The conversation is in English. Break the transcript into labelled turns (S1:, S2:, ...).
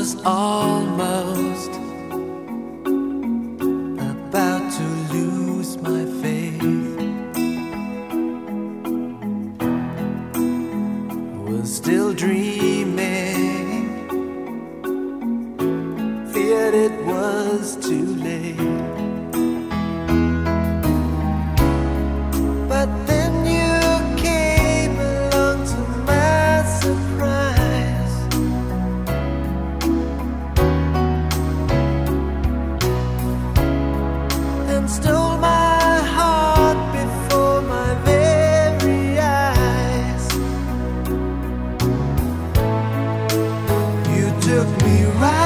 S1: was almost about to lose my faith. Was still dreaming, feared it was too. took me right